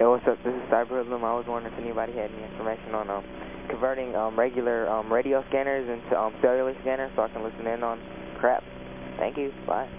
Hey, what's up? This is Cyberhoodlum. I was wondering if anybody had any information on、um, converting um, regular um, radio scanners into um, cellular scanners so I can listen in on crap. Thank you. Bye.